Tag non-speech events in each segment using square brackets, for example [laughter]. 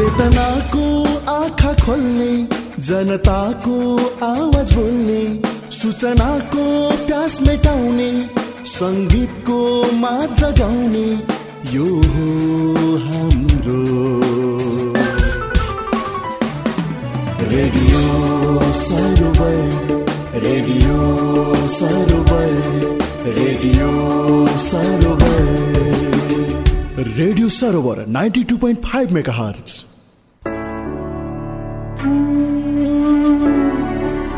चेतनाको आँखा खोल्ने जनताको आवाज बोल्ने सूचनाको प्यास मेटाउने सङ्गीतको माझ जगाउने यो हो हाम्रो radio Sarovar radio Sarovar radio Sarovar. Radio Sarovar ninety two point five megahertz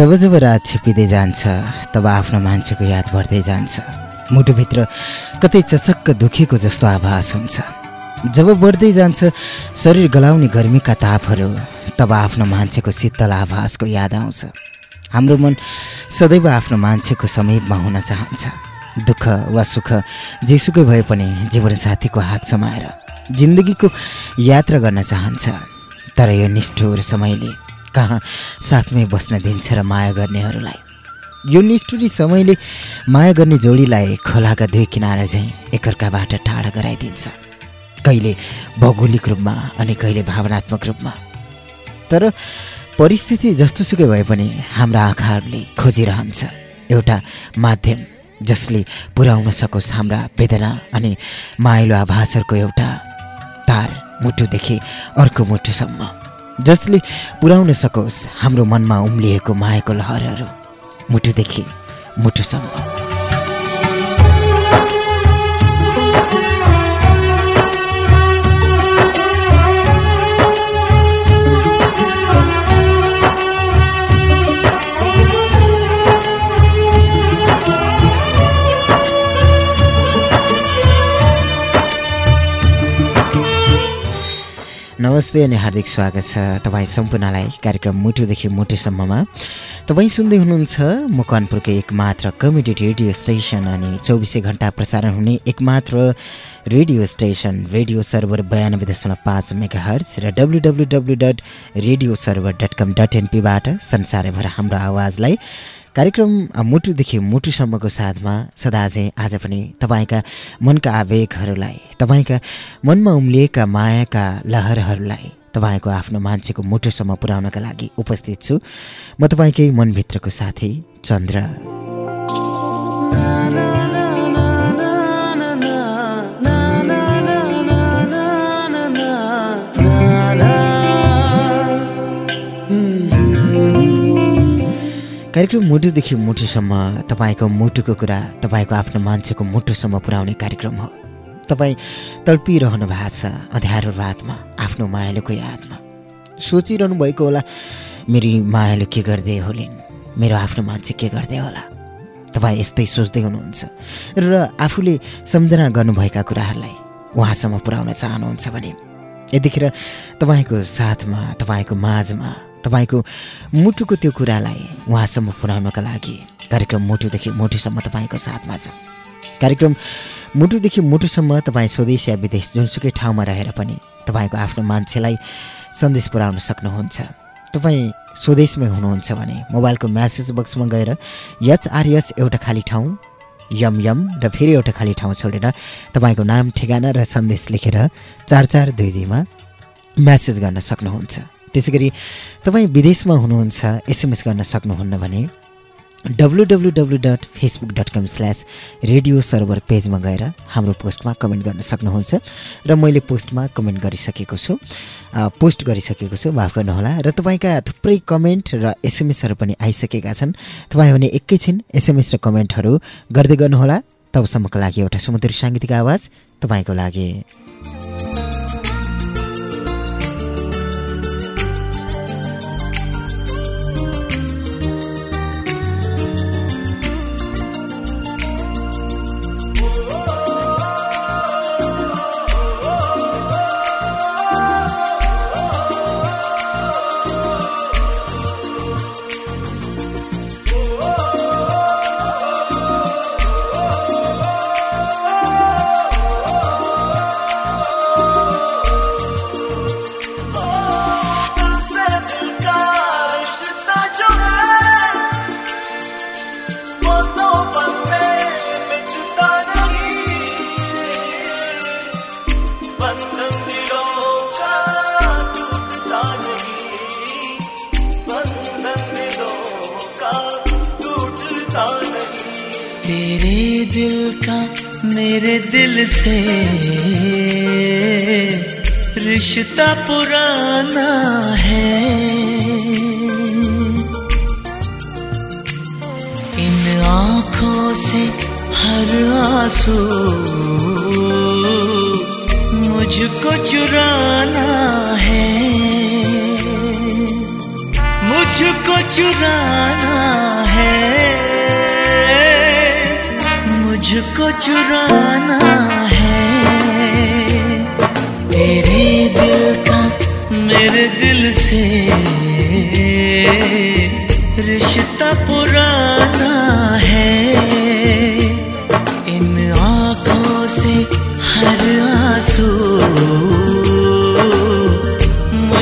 जब जब रात छिपिँदै जान्छ तब आफ्नो मान्छेको याद बढ्दै जान्छ। मुटुभित्र कतै चसक्क दुखेको जस्तो आभास हुन्छ। जब बढ्दै जान्छ शरीर गलाउने गर्मीका तापहरू तब आफ्नो मान्छेको शीतल आभासको याद आउँछ। हाम्रो मन सदैव आफ्नो मान्छेको समीपमा हुन चाहन्छ। दुःख वा सुख जेसुकै भए पनि जीवनसाथीको हात समाएर जिन्दगीको यात्रा गर्न चाहन्छ। तर यो निष्ठुर समयले कहाँ साथमै बस्न दिन्छ र माया गर्नेहरूलाई? यो निष्ठुरी समयले माया गर्ने जोडीलाई खोलाका दुई किनारा झैँ एकअर्काबाट टाढा गराइदिन्छ। कहिले भौगोलिक रूपमा अनि कहिले भावनात्मक रूपमा। तर परिस्थिति जस्तोसुकै भए पनि हाम्रा आँखाहरूले खोजिरहन्छ। एउटा माध्यम जसले पुर्याउन सकोस् हाम्रा वेदना अनि माइलो आभासहरूको एउटा तार मुटुदेखि अर्को मुटुसम्म। जसले पुर्याउन सकोस् हाम्रो मनमा उम्लिएको मायाको लहरहरू मुटुदेखि मुटुसम्म। नमस्ते अनि हार्दिक स्वागत छ तपाईँ सम्पूर्णलाई कार्यक्रम मुटुदेखि मुटुसम्ममा। तपाईँ सुन्दै हुनुहुन्छ मकवानपुरको एकमात्र कमेडी रेडियो स्टेसन अनि चौबिसै घन्टा प्रसारण हुने एकमात्र रेडियो स्टेसन रेडियो सर्भर बयानब्बे दशमलव पाँच मेगा हर्च र W W W dot radio server dot com dot एनपीबाट संसारभर हाम्रो आवाजलाई कार्यक्रम मुटुदेखि मुटुसम्मको साथमा सदा चाहिँ आज पनि तपाईँका मनका आवेगहरूलाई तपाईँका मनमा उम्लिएका मायाका लहरहरूलाई तपाईँको आफ्नो मान्छेको मुटुसम्म पुर्याउनका लागि उपस्थित छु। म तपाईँकै मनभित्रको साथी चन्द्र। कार्यक्रम मुटुदेखि मुटुसम्म तपाईँको मुटुको कुरा तपाईँको आफ्नो मान्छेको मुटुसम्म पुर्याउने कार्यक्रम हो। तपाईँ तडपिरहनु भएको छ अँध्यारो रातमा आफ्नो मायालुको यादमा। सोचिरहनु भएको होला मेरी मायाले के गर्दै होलिन्? मेरो आफ्नो मान्छे के गर्दै होला? तपाईँ यस्तै सोच्दै हुनुहुन्छ र आफूले सम्झना गर्नुभएका कुराहरूलाई उहाँसम्म पुर्याउन चाहनुहुन्छ भने यतिखेर तपाईँको साथमा तपाईँको माझमा तपाईँको मुटुको त्यो कुरालाई उहाँसम्म पुर्याउनका लागि कार्यक्रम मुटुदेखि मुटुसम्म तपाईँको साथमा छ। कार्यक्रम मुटुदेखि मुटुसम्म तपाईँ स्वदेश या विदेश जुनसुकै ठाउँमा रहेर पनि तपाईँको आफ्नो मान्छेलाई सन्देश पुर्याउन सक्नुहुन्छ। तपाईँ स्वदेशमै हुनुहुन्छ भने मोबाइलको म्यासेज बक्समा गएर यचआरएस एउटा खाली ठाउँ यम यम र फेरि एउटा खाली ठाउँ छोडेर तपाईँको नाम ठेगाना र सन्देश लेखेर चार चार दुई दुईमा म्यासेज गर्न सक्नुहुन्छ। त्यसै गरी तपाईँ विदेशमा हुनुहुन्छ एसएमएस गर्न सक्नुहुन्न भने W W W dot Facebook dot com slash radio server पेजमा गएर हाम्रो पोस्टमा कमेन्ट गर्न सक्नुहुन्छ र मैले पोस्टमा कमेन्ट गरिसकेको छु। पोस्ट गरिसकेको छु माफ गर्नुहोला। र तपाईँका थुप्रै कमेन्ट र एसएमएसहरू पनि आइसकेका छन्। तपाईँ भने एकैछिन एसएमएस र कमेन्टहरू गर्दै गर्नुहोला। तबसम्मको लागि एउटा समुद्री साङ्गीतिक आवाज तपाईँको लागि।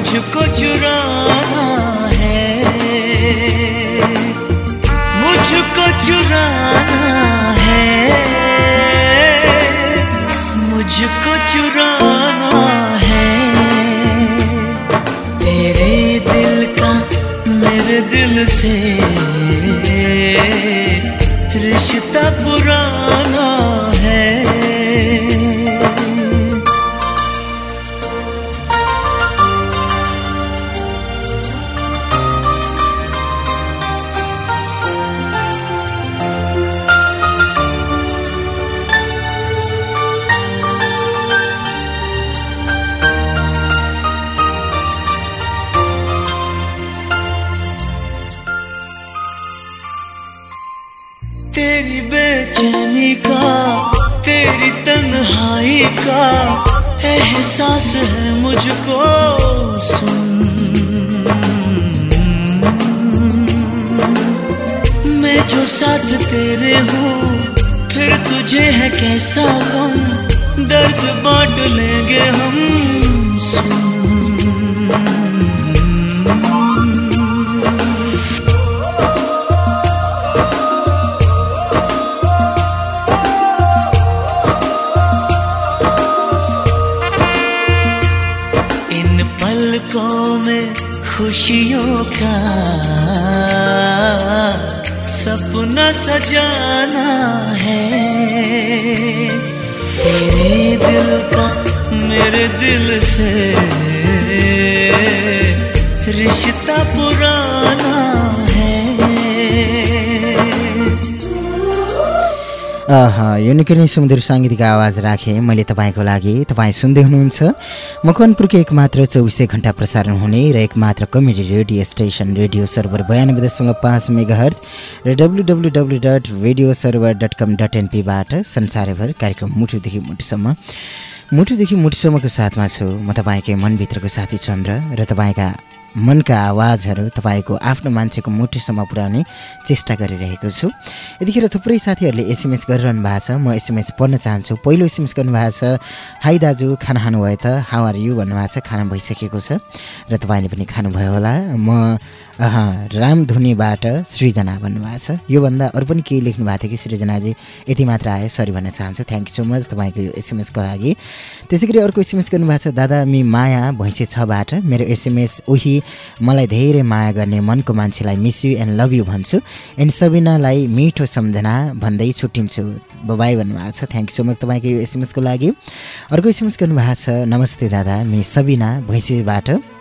मुझको चुराना है। मुझको चुराना है। मुझको चुराना है। तेरे दिल का मेरे दिल से रिश्ता पुराना खुशियों का सपना सजाना है। तेरे दिल का मेरे दिल से रिश्ता पुराना यो निकै नै सुमधुर साङ्गीतिक आवाज राखेँ। मैले तपाईँको लागि। तपाईँ सुन्दै हुनुहुन्छ। मकवानपुरको एक मात्र चौबिसै घन्टा प्रसारण हुने र एक मात्र comedy radio station radio server बयानब्बे दशमलव पाँच मेगा हर्च र W W W dot radio server dot com dot एनपीबाट संसारभर कार्यक्रम मुटुदेखि मुटुसम्म मुटुदेखि मुटुसम्मको साथमा छु। म तपाईँकै मनभित्रको साथी चन्द्र र तपाईँका मनका आवाजहरू तपाईँको आफ्नो मान्छेको मुठीसम्म पुर्याउने चेष्टा गरिरहेको छु। यतिखेर थुप्रै साथीहरूले एसएमएस गरिरहनु भएको छ। म एसएमएस पढ्न चाहन्छु। पहिलो एसएमएस गर्नुभएको छ। हाई दाजु खाना खानुभयो त? हाउ आर यु भन्नुभएको छ। खाना भइसकेको छ। र तपाईँले पनि खानुभयो होला। म रामधुनीबाट सृजना भन्नुभएको छ। योभन्दा अरू पनि केही लेख्नु भएको थियो कि सृजनाजी? यति मात्र आयो सरी भन्न चाहन्छु। थ्याङ्क यू सो मच तपाईँको यो एसएमएसको लागि। त्यसै गरी अर्को एसएमएस गर्नुभएको छ दादा मि माया भैँसे छबाट। मेरो एसएमएस उही मलाई धेरै माया गर्ने मनको मान्छेलाई miss you and love you भन्छु। एन्ड सबिनालाई मिठो सम्झना भन्दै छुट्टिन्छु। बाई भन्नुभएको छ। थ्याङ्क यू सो मच तपाईँको यो एसएमएसको लागि। अर्को एसएमएस गर्नुभएको छ नमस्ते दादा मि सबिना भैँसेबाट।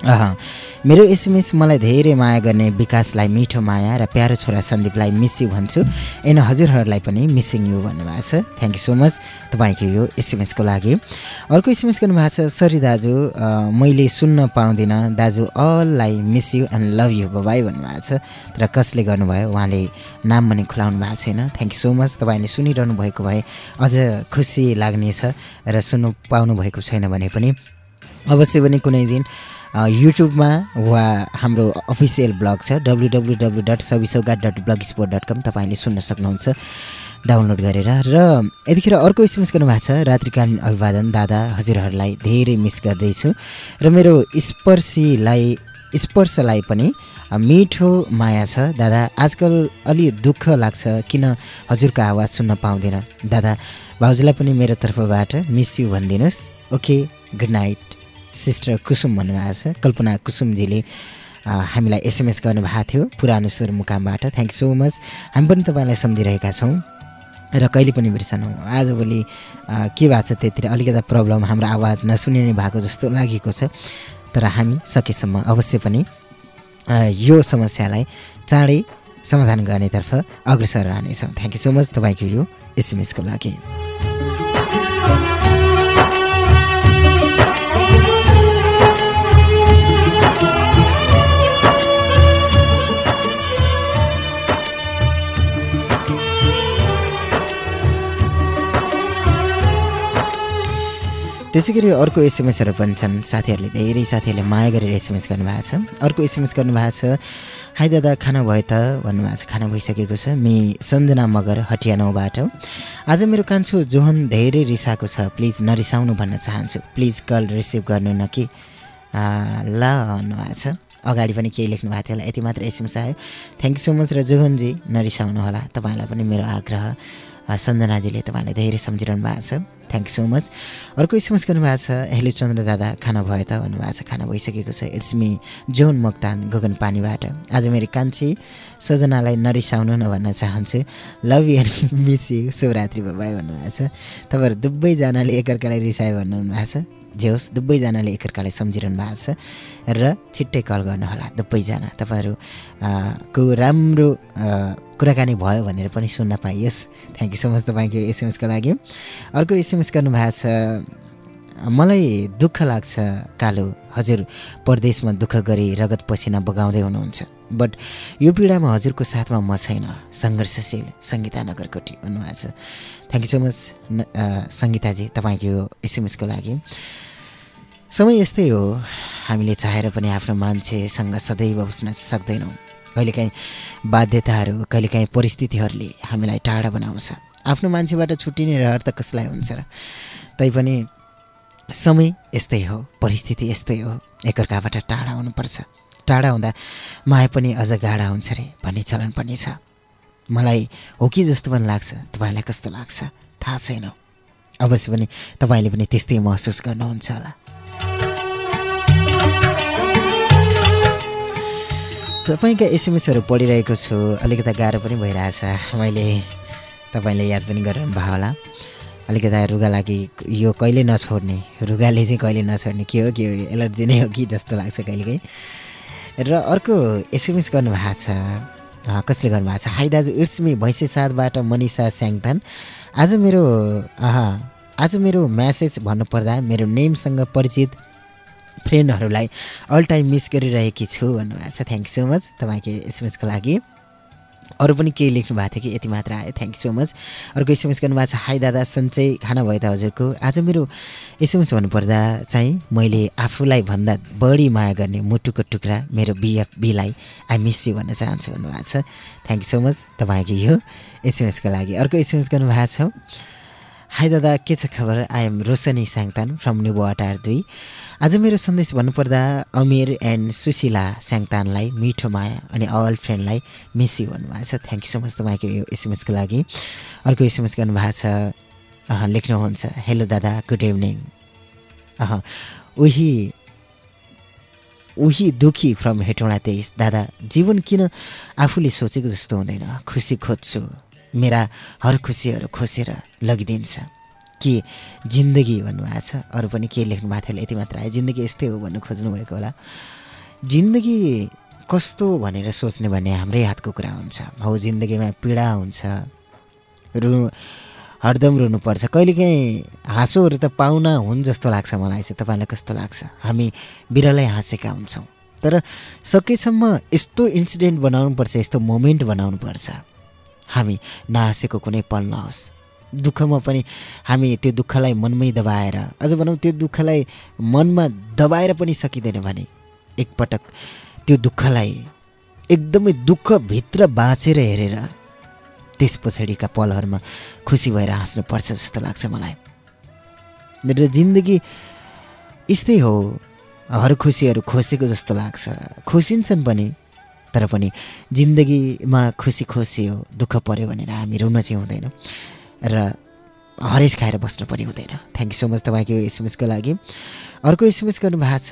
मेरो एसएमएस मलाई धेरै माया गर्ने विकासलाई मिठो माया र प्यारो छोरा सन्दीपलाई मिस यु भन्छु। एन हजुरहरूलाई पनि मिसिङ यु भन्नुभएको छ। थ्याङ्क यू सो मच तपाईँको यो एसएमएसको लागि। अर्को एसएमएस गर्नुभएको छ सरी दाजु मैले सुन्न पाउँदिनँ। दाजु अललाई miss you and love you bye भन्नुभएको छ। तर कसले गर्नुभयो? उहाँले नाम पनि खुलाउनु भएको छैन। थ्याङ्क यू सो मच तपाईँले सुनिरहनु भएको भए अझ खुसी लाग्नेछ र सुन्नु पाउनु भएको छैन भने पनि अवश्य पनि कुनै दिन युट्युबमा वा हाम्रो अफिसियल ब्लग छ डब्लु डब्लु डब्लु डट सबिसौगा dot blogspot dot com तपाईँले सुन्न सक्नुहुन्छ डाउनलोड गरेर। र यतिखेर अर्को एसएमएस गर्नुभएको छ रात्रिकालीन अभिवादन दादा हजुरहरूलाई धेरै मिस गर्दैछु। र मेरो स्पर्शीलाई स्पर्शलाई पनि मिठो माया छ। दादा आजकल अलि दुःख लाग्छ किन हजुरको आवाज सुन्न पाउँदैन। दादा भाउजूलाई पनि मेरो तर्फबाट मिस यु भनिदिनुहोस्। Okay good night sister Kusum भन्नुभएको छ। कल्पना कुसुमजीले हामीलाई एसएमएस गर्नुभएको थियो पुरानो स्वर मुकामबाट। थ्याङ्क सो मच हामी पनि तपाईँलाई सम्झिरहेका छौँ। र कहिले पनि बिर्सनौँ आजभोलि के भएको छ त्यतिर अलिकति प्रब्लम हाम्रो आवाज नसुनिने भएको जस्तो लागेको छ। तर हामी सकेसम्म अवश्य पनि यो समस्यालाई चाँडै समाधान गर्नेतर्फ अग्रसर रहनेछौँ। थ्याङ्क यू सो मच तपाईँको यो एसएमएसको लागि। त्यसै गरी अर्को एसएमएसहरू पनि छन्। साथीहरूले धेरै साथीहरूले माया गरेर एसएमएस गर्नुभएको छ। अर्को एसएमएस गर्नुभएको छ हाई दादा खाना भयो त? भन्नुभएको छ। खाना भइसकेको छ। मि सञ्जना मगर हटिया नौबाट। आज मेरो कान्छो जोहन धेरै रिसाएको छ। प्लिज नरिसाउनु भन्न चाहन्छु। प्लिज कल रिसिभ गर्नु न कि? ल भन्नुभएको छ। अगाडि पनि केही लेख्नु भएको थियो होला। यति मात्र एसएमएस आयो। थ्याङ्क यू सो मच र जोहनजी नरिसाउनु होला तपाईँलाई पनि मेरो आग्रह सञ्जनाजीले तपाईँलाई धेरै सम्झिरहनु भएको छ। थ्याङ्क यू सो मच अर्को एसएमएस गर्नुभएको छ हेलो चन्द्र दादा खाना भयो त? भन्नुभएको छ। खाना भइसकेको छ। इट्स मी जोन मोक्तान गगन पानीबाट आज मेरो कान्छी सजनालाई नरिसाउनु न भन्न चाहन्छु। Love you miss you Shivaratri भाइ भन्नुभएको छ। तपाईँहरू दुवैजनाले एकअर्कालाई रिसायो भन्नुभएको छ। जे होस् दुवैजनाले एकअर्कालाई सम्झिरहनु भएको छ र छिट्टै कल गर्नुहोला दुवैजना तपाईँहरू को राम्रो कुराकानी भयो भनेर पनि सुन्न पाइयोस्। थ्याङ्क यू सो मच तपाईँको एसएमएसको लागि। अर्को एसएमएस गर्नुभएको छ मलाई दुःख लाग्छ कालो। हजुर परदेशमा दुःख गरी रगत पसिना बगाउँदै हुनुहुन्छ। बट यो पीडामा हजुरको साथमा म छैन। सङ्घर्षशील सङ्गीता नगरकोटी भन्नुभएको छ। Thank you so much Sangitaji तपाईँको एसएमएसको लागि। समय यस्तै हो। हामीले चाहेर पनि आफ्नो मान्छेसँग सदैव बस्न सक्दैनौँ। कहिलेकाहीँ बाध्यताहरू कहिलेकाहीँ परिस्थितिहरूले हामीलाई टाढा बनाउँछ। आफ्नो मान्छेबाट छुट्टिने रहर त कसलाई हुन्छ र? तैपनि समय यस्तै हो परिस्थिति यस्तै हो। एकअर्काबाट टाढा हुनुपर्छ। टाढा हुँदा माया पनि अझ गाढा हुन्छ अरे भन्ने चलन पनि छ। मलाई हो कि जस्तो पनि लाग्छ तपाईँलाई कस्तो लाग्छ? थाहा छैन। अवश्य पनि तपाईँले पनि त्यस्तै महसुस गर्नुहुन्छ होला। तपाईँका एसएमएसहरू पढिरहेको छु अलिकति गाह्रो पनि भइरहेछ। मैले तपाईँले याद पनि गरिरहनु भयो होला। अलिकति रुगा लागि यो कहिले नछोड्ने रुगाले चाहिँ कहिले नछोड्ने के हो के हो एलर्जी नै हो कि जस्तो लाग्छ कहिलेकाहीँ। र अर्को एसएमएस गर्नुभएको छ। कसले गर्नुभएको छ? हाई दाजु इट्स मी भैँसे साथबाट मनिषा स्याङथान आज मेरो आज मेरो म्यासेज भन्नुपर्दा मेरो नेमसँग परिचित फ्रेन्डहरूलाई अल टाइम मिस गरिरहेकी छु भन्नुभएको छ। थ्याङ्क सो मच तपाईँको एसएमएसको लागि। अरू पनि केही लेख्नु भएको थियो कि यति मात्र आयो। थ्याङ्क सो मच अर्को एसएमएस गर्नुभएको छ हाई दादा सन्चै खाना भयो त हजुरको? आज मेरो एसएमएस भन्नुपर्दा चाहिँ मैले आफूलाई भन्दा बढी माया गर्ने मुटुको टुक्रा मेरो बिएफ बीलाई आई मिस यु भन्न चाहन्छु भन्नुभएको छ। थ्याङ्क सो मच तपाईँको यो एसएमएसको लागि। अर्को एसएमएस गर्नुभएको छ हाई दादा के छ खबर? I am Roshani Syangtan from Nuwatar दुई आज मेरो सन्देश भन्नुपर्दा अमिर एन्ड सुशीला स्याङतानलाई मिठो माया अनि अल फ्रेन्डलाई मिस यु भन्नुभएको छ। थ्याङ्क यू सो मच तपाईँको यो एसएमएसको लागि। अर्को एसएमएस गर्नुभएको छ लेख्नुहुन्छ। हेलो दादा गुड इभिनिङ अह उही उही दुखी फ्रम हेटौँडा तेइस। दादा जीवन किन आफूले सोचेको जस्तो हुँदैन? खुसी खोज्छु। मेरा हर खुसीहरू खोसेर लगिदिन्छ। के जिन्दगी भन्नुभएको छ? अरू पनि के लेख्नु भएको थियो यति मात्र आयो। जिन्दगी यस्तै हो भन्नु खोज्नुभएको होला। जिन्दगी कस्तो भनेर सोच्ने भने हाम्रै हातको कुरा हुन्छ। हो जिन्दगीमा पीडा हुन्छ। रु हरदम रुनुपर्छ। कहिलेकाहीँ हाँसोहरू त पाहुना हुन् जस्तो लाग्छ मलाई चाहिँ। तपाईँलाई कस्तो लाग्छ? हामी बिरलै हाँसेका हुन्छौँ। तर सकेसम्म यस्तो इन्सिडेन्ट बनाउनुपर्छ यस्तो मोमेन्ट बनाउनुपर्छ। हामी नहाँसेको कुनै पल नहोस्। दुःखमा पनि हामी त्यो दुःखलाई मनमै दबाएर अझ भनौँ त्यो दुःखलाई मनमा दबाएर पनि सकिँदैन भने एकपटक त्यो दुःखलाई एकदमै दुःखभित्र बाँचेर हेरेर त्यस पछाडिका पलहरूमा खुसी भएर हाँस्नुपर्छ जस्तो लाग्छ मलाई। र जिन्दगी यस्तै हो। हर खुसीहरू खोसेको जस्तो लाग्छ। खुसिन्छन् पनि तर पनि जिन्दगीमा खुसी खुसी हो दुःख पऱ्यो भनेर हामी रुन चाहिँ हुँदैन। र हरेस खाएर बस्नु पनि हुँदैन। थ्याङ्क यू सो मच तपाईँको एसएमएसको लागि। अर्को एसएमएस गर्नुभएको छ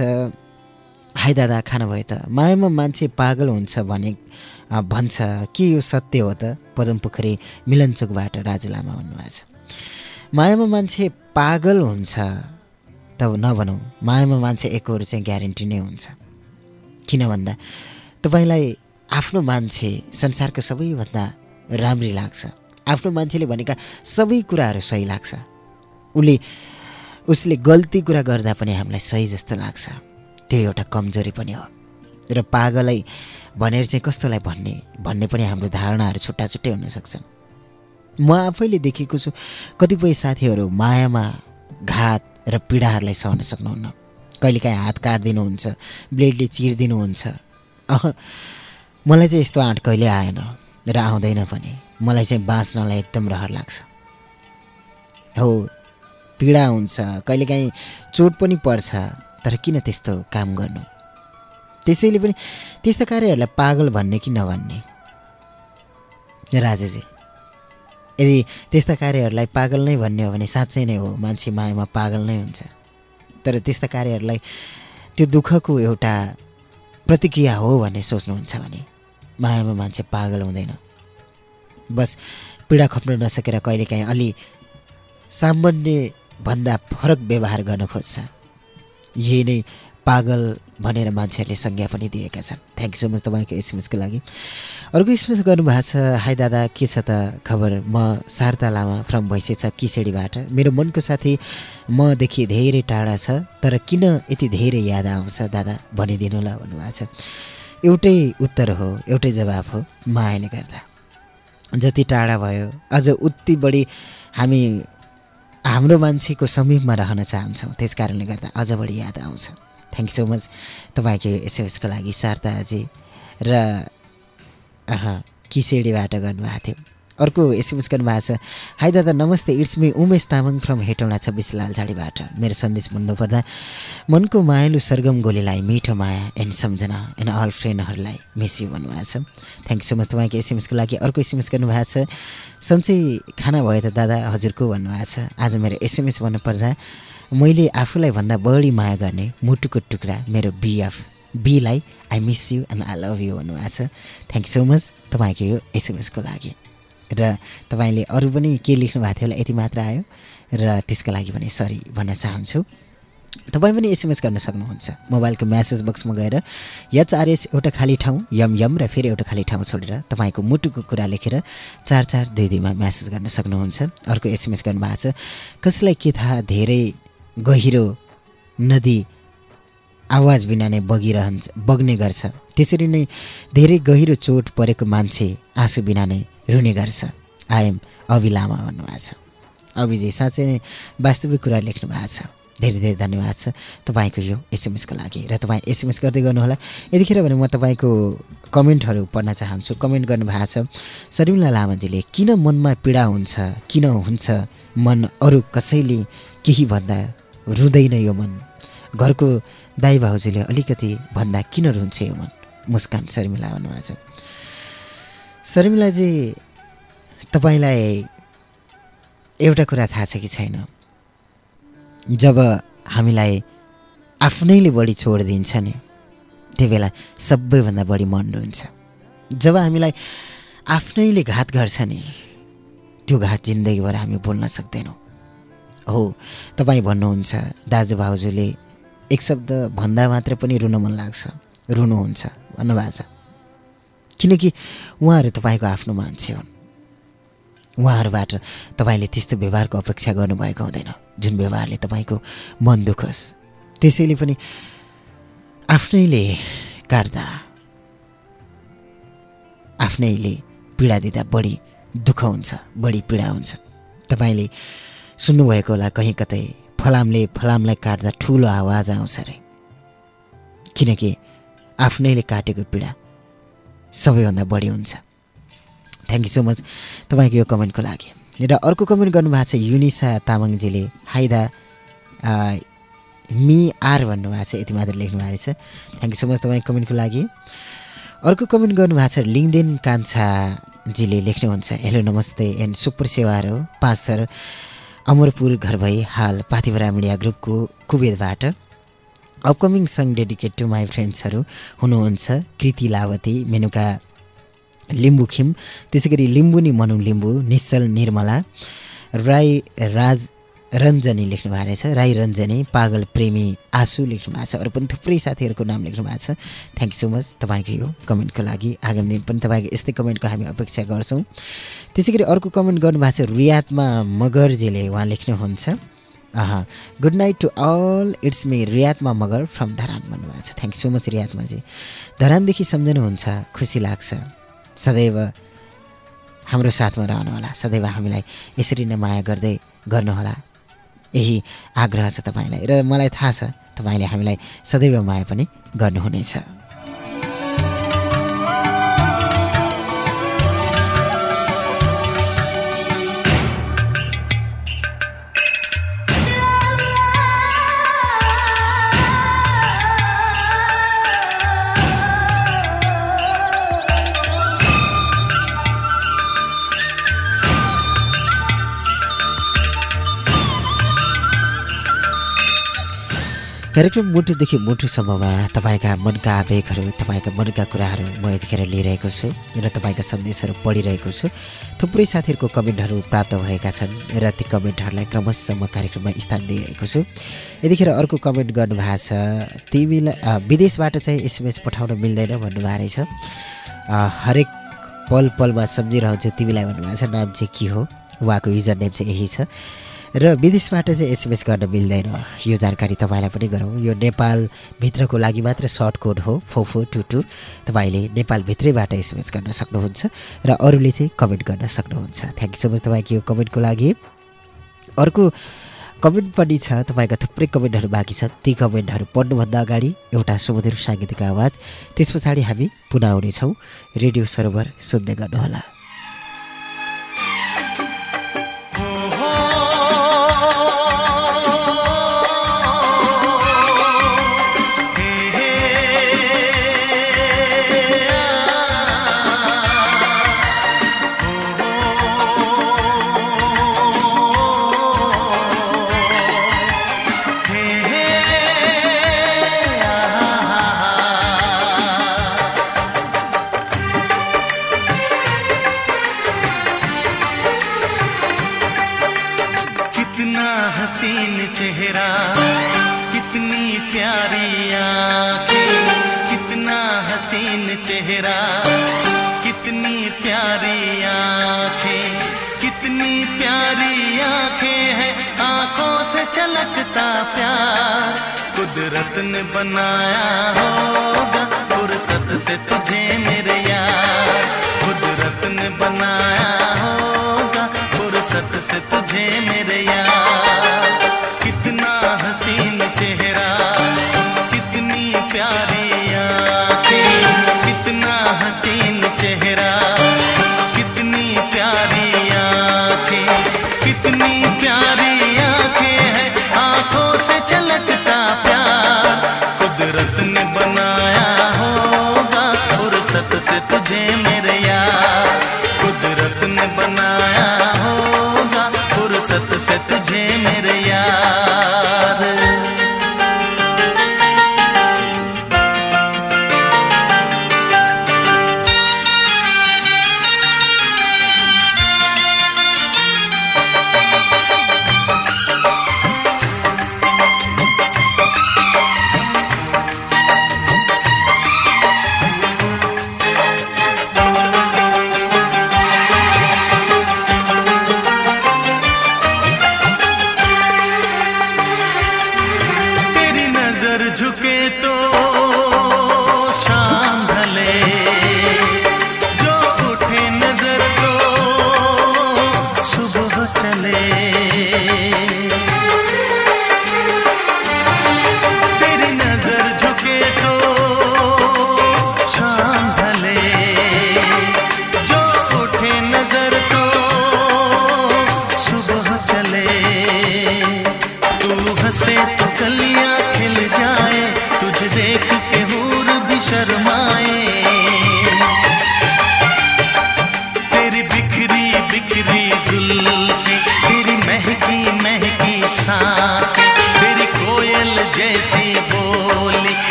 हाई दादा खाना भयो त। मायामा मान्छे पागल हुन्छ भने भन्छ। के यो सत्य हो त? पदमपोखरी मिलनचोकबाट राजु लामा भन्नुभएको छ। मायामा मान्छे पागल हुन्छ त नभनौँ। मायामा मान्छे एकहोरो चाहिँ ग्यारेन्टी नै हुन्छ। किन भन्दा तपाईँलाई आफ्नो मान्छे संसारको सबैभन्दा राम्री लाग्छ। आफ्नो मान्छेले भनेका सबै कुराहरू सही लाग्छ। उसले उसले गल्ती कुरा गर्दा पनि हामीलाई सही जस्तो लाग्छ। त्यो एउटा कमजोरी पनि हो। र पागलै भनेर चाहिँ कस्तोलाई भन्ने भन्ने पनि हाम्रो धारणाहरू छुट्टा छुट्टै हुनसक्छन् म आफैले देखेको छु कतिपय साथीहरू मायामा घात र पीडाहरूलाई सहन सक्नुहुन्न। कहिलेकाहीँ हात काटिदिनुहुन्छ ब्लेडले चिरिदिनुहुन्छ। अह मलाई चाहिँ यस्तो आँट कहिले आएन र आउँदैन पनि। मलाई चाहिँ बाँच्नलाई एकदम रहर लाग्छ। हो पीडा हुन्छ कहिलेकाहीँ चोट पनि पर्छ तर किन त्यस्तो काम गर्नु? त्यसैले पनि त्यस्ता कार्यहरूलाई पागल भन्ने कि नभन्ने? राजाजी यदि त्यस्ता कार्यहरूलाई पागल नै भन्ने हो भने साँच्चै नै हो मान्छे मायामा पागल नै हुन्छ। तर त्यस्ता कार्यहरूलाई त्यो दुःखको एउटा प्रतिक्रिया हो भन्ने सोच्नुहुन्छ भने मायामा मान्छे पागल हुँदैन। बस पीडा खप्न नसकेर कहिलेकाहीँ अलि सामान्यभन्दा फरक व्यवहार गर्न खोज्छ। यही नै पागल भनेर मान्छेहरूले संज्ञा पनि दिएका छन्। थ्याङ्क यू सो मच तपाईँको एसएमएसको लागि। अर्को एसएमएस गर्नुभएको छ हाई दादा के छ त खबर? म शारदा लामा फ्रम भैँसे छ किसेडीबाट। मेरो मनको साथी मदेखि धेरै टाढा छ तर किन यति धेरै याद आउँछ दादा? भनिदिनु ल भन्नुभएको छ। एउटै उत्तर हो एउटै जवाब हो मायाले गर्दा। जति टाढा भयो अझ उति बढी हामी हाम्रो मान्छेको समीपमा रहन चाहन्छौँ। त्यस कारणले गर्दा अझ बढी याद आउँछ। थ्याङ्क सो मच तपाईँको एसएमएसको लागि शारदाजी र किसेडीबाट गर्नुभएको थियो। अर्को एसएमएस गर्नुभएको छ। हाई दादा namaste it's me Umesh Tamang from Hetauda छब्बिस लालझाडीबाट मेरो सन्देश भन्नुपर्दा मनको मायालु सरगम गोलीलाई मिठो माया एन्ड सम्झना एन्ड अल फ्रेन्डहरूलाई मिस यु भन्नुभएको छ। थ्याङ्क सो मच तपाईँको एसएमएसको लागि अर्को एसएमएस गर्नुभएको छ। सन्चै खाना भयो त दादा हजुरको भन्नुभएको छ? आज मेरो एसएमएस भन्नुपर्दा मैले आफूलाई भन्दा बढी माया गर्ने मुटुको टुक्रा मेरो BF बीलाई I miss you and I love you भन्नुभएको छ। थ्याङ्क सो मच तपाईँको यो एसएमएसको लागि। र तपाईँले अरू पनि के लेख्नु भएको थियो होला यति मात्र आयो। र त्यसको लागि पनि सरी भन्न चाहन्छु। तपाईँ पनि एसएमएस गर्न सक्नुहुन्छ। मोबाइलको म्यासेज बक्समा गएर एचआरएस एउटा खाली ठाउँ यम यम र फेरि एउटा खाली ठाउँ छोडेर तपाईँको मुटुको कुरा लेखेर चार चार दुई दुईमा म्यासेज गर्न सक्नुहुन्छ। अर्को एसएमएस गर्नुभएको छ। कसैलाई के थाहा धेरै गहिरो नदी आवाज बिना नै बगिरहन्छ बग्ने गर्छ। त्यसरी नै धेरै गहिरो चोट परेको मान्छे आँसु बिना नै रुने गर्छ। आएम अभि लामा भन्नुभएको छ। अभिजी साँच्चै नै वास्तविक कुरा लेख्नु भएको छ। धेरै धेरै धन्यवाद छ तपाईँको यो एसएमएसको लागि र तपाईँ एसएमएस गर्दै गर्नुहोला। यतिखेर भने म तपाईँको कमेन्टहरू पढ्न चाहन्छु। कमेन्ट गर्नुभएको छ शर्मिला लामाजीले किन मनमा पीडा हुन्छ? किन हुन्छ मन अरू कसैले केही भन्दा रुँदैन यो मन? घरको दाई भाउजूले अलिकति भन्दा किन रुन्छ यो मन? मुस्कान शर्मिला भन्नुभएको छ। शर्मिलाजी तपाईँलाई एउटा कुरा थाहा छ कि छैन? जब हामीलाई आफ्नैले बढी छोडिदिन्छ नि त्यो बेला सबैभन्दा बढी मन रुन्छ जब हामीलाई आफ्नैले घात गर्छ नि त्यो घात जिन्दगीभर हामी बोल्न सक्दैनौँ। हो तपाईँ भन्नुहुन्छ दाजु भाउजूले एक शब्द भन्दा मात्र पनि रुन मन लाग्छ। रुनुहुन्छ भन्नुभएको छ। किनकि उहाँहरू तपाईँको आफ्नो मान्छे हुन्। उहाँहरूबाट तपाईँले त्यस्तो व्यवहारको अपेक्षा गर्नुभएको हुँदैन जुन व्यवहारले तपाईँको मन दुखोस्। त्यसैले पनि आफ्नैले काट्दा आफ्नैले पीडा दिँदा बढी दुःख हुन्छ बढी पीडा हुन्छ। तपाईँले सुन्नुभएको होला कहीँ कतै फलामले फलामलाई काट्दा ठुलो आवाज आउँछ अरे किनकि आफ्नैले काटेको पीडा सबैभन्दा बढी हुन्छ। थ्याङ्क यू सो मच तपाईँको यो कमेन्टको लागि। र अर्को कमेन्ट गर्नुभएको छ युनिसा तामाङजीले। हाइदा मी आर भन्नुभएको छ यति मात्र लेख्नु भएको रहेछ थ्याङ्क यू सो मच तपाईँको कमेन्टको लागि। अर्को कमेन्ट गर्नुभएको छ लिङ्देन कान्छाजीले लेख्नुहुन्छ हेलो नमस्ते एन्ड सुपर सेवार हो पाँच थर। अमरपुर घर भई हाल पाथिभरा मिडिया ग्रुपको कुवेतबाट upcoming song dedicate to my फ्रेन्ड्सहरू हुनुहुन्छ कृति लावती मेनुका लिम्बुखिम त्यसै गरी लिम्बुनी मनु लिम्बू निश्चल निर्मला राई राज रञ्जनी लेख्नु भएको रहेछ राई रञ्जनी पागल प्रेमी आँसु लेख्नु भएको छ। अरू पनि थुप्रै साथीहरूको नाम लेख्नु भएको छ। थ्याङ्क यू सो मच तपाईँको यो कमेन्टको लागि। आगामी दिन पनि तपाईँको यस्तै कमेन्टको हामी अपेक्षा गर्छौँ। त्यसै गरी अर्को कमेन्ट गर्नुभएको छ रियातमा मगरजीले। उहाँ लेख्नुहुन्छ। Good night to all it's me Riyatma Magar from Dharan भन्नुभएको छ। थ्याङ्क सो मच रियातमाजी धरानदेखि सम्झनुहुन्छ। खुसी लाग्छ। सदैव हाम्रो साथमा रहनुहोला। सदैव हामीलाई यसरी नै माया गर्दै गर्नुहोला। यही आग्रह छ तपाईँलाई र मलाई थाहा छ तपाईँले हामीलाई सदैव माया पनि गर्नुहुनेछ। कार्यक्रम मुटुदेखि मुटुसम्ममा तपाईँका मनका आवेगहरू तपाईँका मनका कुराहरू म यतिखेर लिइरहेको छु र तपाईँका सन्देशहरू पढिरहेको छु। थुप्रै साथीहरूको कमेन्टहरू प्राप्त भएका छन् र ती कमेन्टहरूलाई क्रमशः म कार्यक्रममा स्थान दिइरहेको छु। यतिखेर अर्को कमेन्ट गर्नुभएको छ तिमीलाई विदेशबाट चाहिँ एसएमएस पठाउन मिल्दैन भन्नुभएको रहेछ। हरेक पल पलमा सम्झिरहन्छु तिमीलाई भन्नुभएको छ नाम चाहिँ के हो? उहाँको युजर नेम चाहिँ यही छ। र विदेशबाट चाहिँ एसएमएस गर्न मिल्दैन। यो जानकारी तपाईँलाई पनि गरौँ। यो नेपालभित्रको लागि मात्र सर्ट कोड हो फोर फोर टू टू। तपाईँले नेपालभित्रैबाट एसएमएस गर्न सक्नुहुन्छ र अरूले चाहिँ कमेन्ट गर्न सक्नुहुन्छ। थ्याङ्क यू सो मच तपाईँको यो कमेन्टको लागि। अर्को कमेन्ट पनि छ तपाईँका थुप्रै कमेन्टहरू बाँकी छ ती कमेन्टहरू पढ्नुभन्दा अगाडि एउटा सुमधुर साङ्गीतिक आवाज। त्यस पछाडि हामी पुनः आउनेछौँ। रेडियो सरोवर सुन्दै गर्नुहोला। तुझे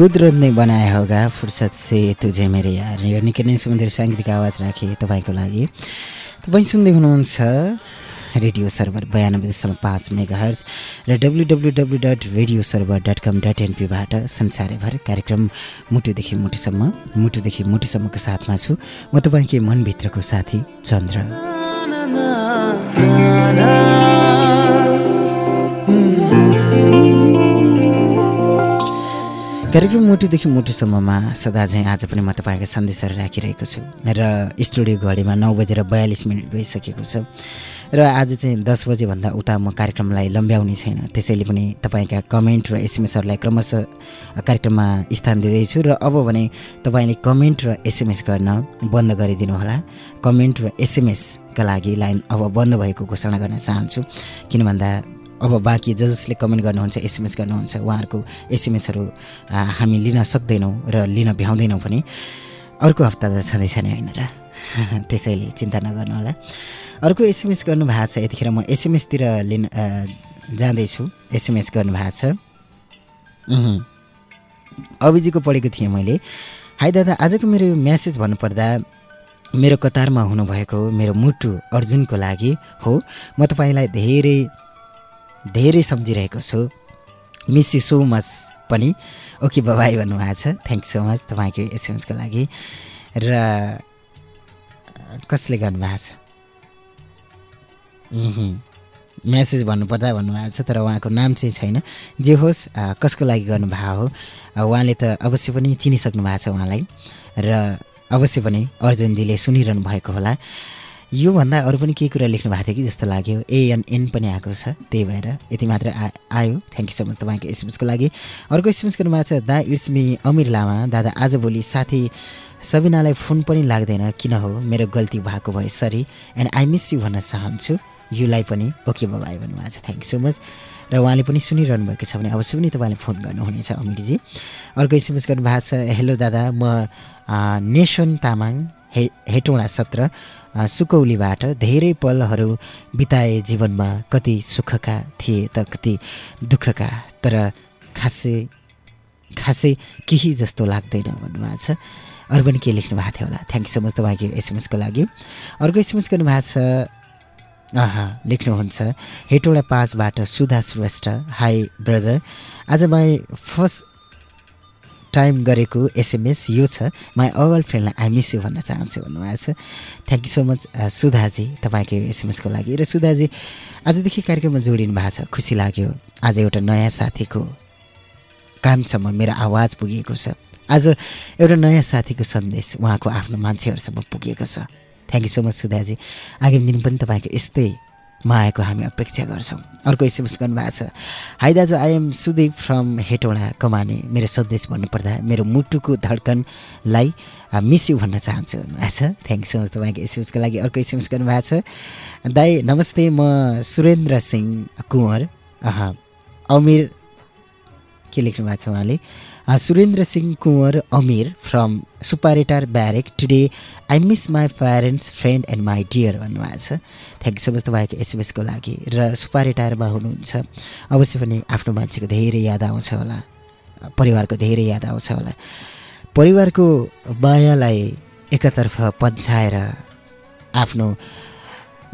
कुदरत नै बनाए होगा फुर्सद से तुझे मेरो यार। यो निकै नै सुन्दर साङ्गीतिक आवाज राखेँ तपाईँको लागि। तपाईँ सुन्दै हुनुहुन्छ रेडियो सर्भर बयानब्बे दशमलव पाँच मेगा हर्ज र W W W dot radio server dot com dot एनपीबाट संसारभर कार्यक्रम मुटुदेखि मुटुसम्म मुटुदेखि मुटुसम्मको साथमा छु। म तपाईँकै मनभित्रको साथी चन्द्र। कार्यक्रम मुटुदेखि मुटुसम्ममा सदा चाहिँ आज पनि म तपाईँका सन्देशहरू राखिरहेको छु र स्टुडियो घडीमा नौ बजेर बयालिस मिनट गइसकेको छ र आज चाहिँ दस बजेभन्दा उता म कार्यक्रमलाई लम्ब्याउने छैन। त्यसैले पनि तपाईँका कमेन्ट र एसएमएसहरूलाई क्रमशः कार्यक्रममा स्थान दिँदैछु र अब भने तपाईँले कमेन्ट र एसएमएस गर्न बन्द गरिदिनु होला कमेन्ट र एसएमएसका लागि लाइन अब बन्द भएको घोषणा गर्न चाहन्छु। किन भन्दा अब बाँकी ज जसले कमेन्ट गर्नुहुन्छ एसएमएस गर्नुहुन्छ उहाँहरूको एसएमएसहरू हामी लिन सक्दैनौँ र लिन भ्याउँदैनौँ पनि। अर्को हप्ता त छँदैछ नि होइन र। [laughs] त्यसैले चिन्ता नगर्नु होला। अर्को एसएमएस गर्नुभएको छ यतिखेर म एसएमएसतिर लिन जाँदैछु। एसएमएस गर्नुभएको छ। अभिजीको पढेको थिएँ मैले। हाई दादा आजको मेरो म्यासेज भन्नुपर्दा मेरो कतारमा हुनुभएको मेरो मुटु अर्जुनको लागि हो। म तपाईँलाई धेरै धेरै सम्झिरहेको छु। मिस यु सो मच पनि। ओके बाबाई भन्नुभएको छ। थ्याङ्क सो मच तपाईँको एसएमएसको लागि। र कसले गर्नुभएको छ। म्यासेज भन्नुपर्दा भन्नुभएको छ तर उहाँको नाम चाहिँ छैन। जे होस् कसको लागि गर्नुभएको हो? उहाँले त अवश्य पनि चिनिसक्नु भएको छ उहाँलाई। र अवश्य पनि अर्जुनजीले सुनिरहनु भएको होला। योभन्दा अरू पनि केही कुरा लेख्नु भएको थियो कि जस्तो लाग्यो? एएनएन पनि आएको छ त्यही भएर यति मात्र आ आयो। थ्याङ्क यू सो मच तपाईँको एसएमएसको लागि। अर्को एसएमएस गर्नुभएको छ दा इट्स मी अमिर लामा। दादा आजभोलि साथी सबिनालाई फोन पनि लाग्दैन किन हो? मेरो गल्ती भएको भए sorry and I miss you भन्न चाहन्छु। युलाई पनि ओके बाबाई भन्नुभएको छ। थ्याङ्क यू सो मच र उहाँले पनि सुनिरहनु भएको छ भने अवश्य पनि तपाईँले फोन गर्नुहुनेछ अमिरजी। अर्को एसएमएस गर्नुभएको छ हेलो दादा म नेसन तामाङ हे हेटौँडा सत्र सुकौलीबाट धेरै पलहरू बिताए जीवनमा कति सुखका थिए त कति दुःखका तर खासै खासै केही जस्तो लाग्दैन भन्नुभएको छ। अरू पनि के लेख्नु भएको थियो होला? थ्याङ्क यू सो मच तपाईँको एसएमएसको लागि। अर्को एसएमएस गर्नुभएको छ? आहा लेख्नुहुन्छ। हेटौँडा पाँचबाट सुधा श्रेष्ठ। हाई ब्रदर आज माई फर्स्ट टाइम गरेको एसएमएस यो छ। माई अगल फ्रेन्डलाई आई मिस यु भन्न चाहन्छु भन्नुभएको छ। Thank you so much Sudhaji तपाईँको एसएमएसको लागि। र सुधाजी आजदेखि कार्यक्रममा जोडिनु भएको छ। खुसी लाग्यो। आज एउटा नयाँ साथीको कानसम्म मेरो आवाज पुगेको छ। आज एउटा नयाँ साथीको सन्देश उहाँको आफ्नो मान्छेहरूसम्म पुगेको छ। Thank you so much Sudhaji. आगामी दिन पनि तपाईँको यस्तै मायाको हामी अपेक्षा गर्छौँ। अर्को एसएमएस गर्नुभएको छ। हाई दाजु एम सुदीप फ्रम हेटौँडा। कमाने मेरो सन्देश भन्नुपर्दा मेरो मुटुको धड्कनलाई मिस यु भन्न चाहन्छु। भन्नुभएको छ थ्याङ्क सो मच तपाईँको एसएमएसको लागि अर्को एसएमएस गर्नुभएको छ। दाई नमस्ते म सुरेन्द्र सिंह कुँवर। अमिर के लेख्नु भएको छ उहाँले? Surendra Singh Kunwar Amir from Suparetar barrack today I miss my parents friend and my dear भन्नुभएको छ थ्याङ्क यू सो मच तपाईँको एसएमएसको लागि र सुपारेटारमा हुनुहुन्छ अवश्य पनि आफ्नो मान्छेको धेरै याद आउँछ होला। परिवारको धेरै याद आउँछ होला। परिवारको मायालाई एकातर्फ पन्छाएर आफ्नो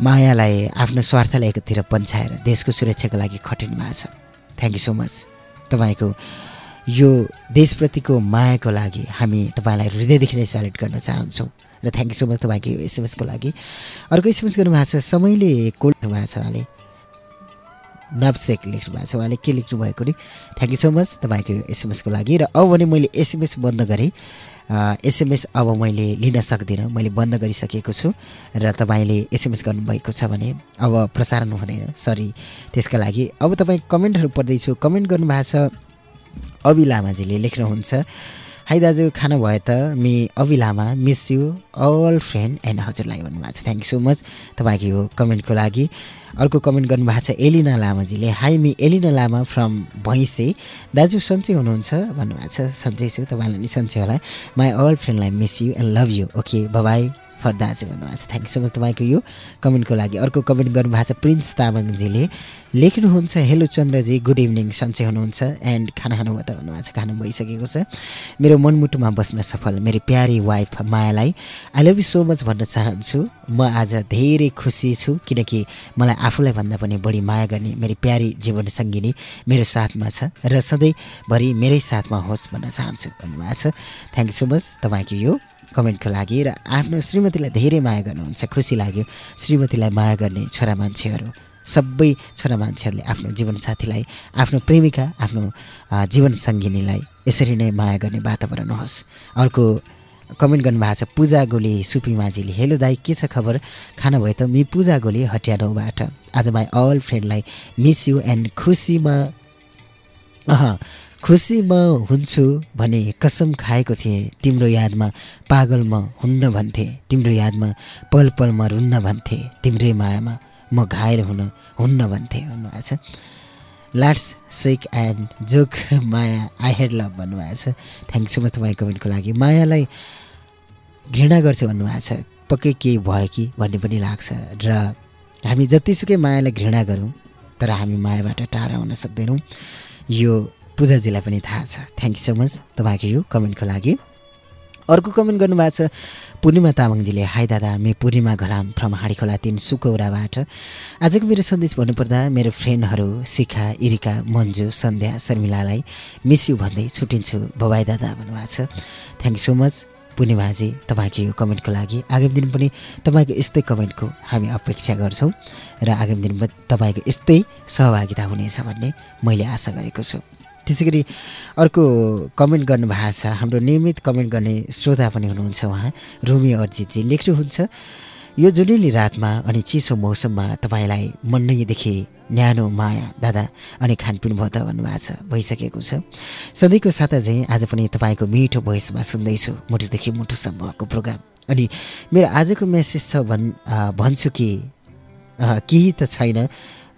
मायालाई आफ्नो स्वार्थलाई एकातिर पन्छाएर देशको सुरक्षाको लागि खटिनु भएको छ। थ्याङ्क यू सो मच तपाईँको यो देशप्रतिको मायाको लागि हामी तपाईँलाई हृदयदेखि नै सेलेक्ट गर्न चाहन्छौँ। र थ्याङ्क यू सो मच तपाईँको एसएमएसको लागि। अर्को एसएमएस गर्नुभएको छ समयले कोल्नु भएको छ उहाँले नब्सेक लेख्नु भएको छ उहाँले के लेख्नु भएको नि थ्याङ्क यू सो मच तपाईँको एसएमएसको लागि। र अब भने मैले एसएमएस बन्द गरेँ। एसएमएस अब मैले लिन सक्दिनँ। मैले बन्द गरिसकेको छु। र तपाईँले एसएमएस गर्नुभएको छ भने अब प्रसारण हुँदैन। सरी त्यसका लागि। अब तपाईँ कमेन्टहरू पढ्दैछु। कमेन्ट गर्नुभएको छ अवि लामाजीले लेख्नुहुन्छ। हाई दाजु खाना भयो त? Me Abi Lama miss you all friend and हजुरलाई भन्नुभएको छ। थ्याङ्क यू सो मच तपाईँको यो कमेन्टको लागि। अर्को कमेन्ट गर्नुभएको छ Elina लामाजीले hi me Elina Lama from Bhainse. दाजु सन्चै हुनुहुन्छ? भन्नुभएको छ। सन्चै छु तपाईँलाई नि सन्चै होला। My all फ्रेन्डलाई miss you and love you okay bye for दाजु भन्नुभएको छ। थ्याङ्क सो मच तपाईँको यो कमेन्टको लागि। अर्को कमेन्ट गर्नुभएको छ प्रिन्स तामाङजीले। लेख्नुहुन्छ हेलो चन्द्रजी गुड इभिनिङ सन्चै हुनुहुन्छ एन्ड खाना खानुभयो त? भन्नुभएको छ। खाना भइसकेको छ। मेरो मनमुटुमा बस्न सफल मेरो प्यारी वाइफ मायालाई I love you so much भन्न चाहन्छु। म आज धेरै खुसी छु किनकि मलाई आफूलाई भन्दा पनि बढी माया गर्ने मेरो प्यारी जीवन सङ्गिनी मेरो साथमा छ र सधैँभरि मेरै साथमा होस् भन्न चाहन्छु भन्नुभएको छ। थ्याङ्क यू सो मच तपाईँको यो कमेन्टको लागि र आफ्नो श्रीमतीलाई धेरै माया गर्नुहुन्छ खुसी लाग्यो। श्रीमतीलाई माया गर्ने छोरा मान्छेहरू सबै छोरा मान्छेहरूले आफ्नो जीवनसाथीलाई आफ्नो प्रेमिका आफ्नो जीवन सङ्गिनीलाई यसरी नै माया गर्ने वातावरण होस्। अर्को कमेन्ट गर्नुभएको छ पूजा गोली सुपी माझीले हेलो दाई के छ खबर? खाना भयो त? मि पूजा गोली हटियाडौँबाट आज माई अल फ्रेन्डलाई मिस यु एन्ड खुसीमा खुसी म हुन्छु भने कसम खाएको थिएँ। तिम्रो यादमा पागल म हुन्न भन्थे। तिम्रो यादमा पल पल म रुन्न भन्थे। तिम्रै मायामा म घायल हुन हुन्न भन्थे भन्नुभएको छ। लाट्स सेक एन्ड जोक माया आई हेड लभ भन्नुभएको छ। थ्याङ्क सो मच तपाईँ कमेन्टको लागि। मायालाई घृणा गर्छु भन्नुभएको छ। पक्कै केही भयो कि भन्ने पनि लाग्छ। र हामी जतिसुकै मायालाई घृणा गरौँ तर हामी मायाबाट टाढा हुन सक्दैनौँ। यो पूजाजीलाई पनि थाहा छ। थ्याङ्क यू सो मच तपाईँको यो कमेन्टको लागि। अर्को कमेन्ट गर्नुभएको छ पूर्णिमा तामाङजीले हाई दादा मे पूर्णिमा घलाम फ्रम हाँडीखोला तिन सुकौराबाट। आजको मेरो सन्देश भन्नुपर्दा मेरो फ्रेन्डहरू शिखा इरिका मन्जु सन्ध्या शर्मिलालाई मिस यु भन्दै छुट्टिन्छु बबाई दादा भन्नुभएको छ। Thank you so much Purnimaji तपाईँको यो कमेन्टको लागि। आगामी दिन पनि तपाईँको यस्तै कमेन्टको हामी अपेक्षा गर्छौँ। र आगामी दिनमा तपाईँको यस्तै सहभागिता हुनेछ भन्ने मैले आशा गरेको छु। त्यसै गरी अर्को कमेन्ट गर्नुभएको छ हाम्रो नियमित कमेन्ट गर्ने श्रोता पनि हुनुहुन्छ उहाँ रोमी अर्जितजी। लेख्नुहुन्छ यो जुनेली रातमा अनि चिसो मौसममा तपाईँलाई मन्नैदेखि न्यानो माया दादा अनि खानपिन भयो त भन्नुभएको छ भइसकेको छ। सधैँको साता चाहिँ आज पनि तपाईँको मिठो भोइसमा सुन्दैछु मुटुदेखि मुटुसम्मको प्रोग्राम। अनि मेरो आजको मेसेज छ भन् भन्छु कि केही त छैन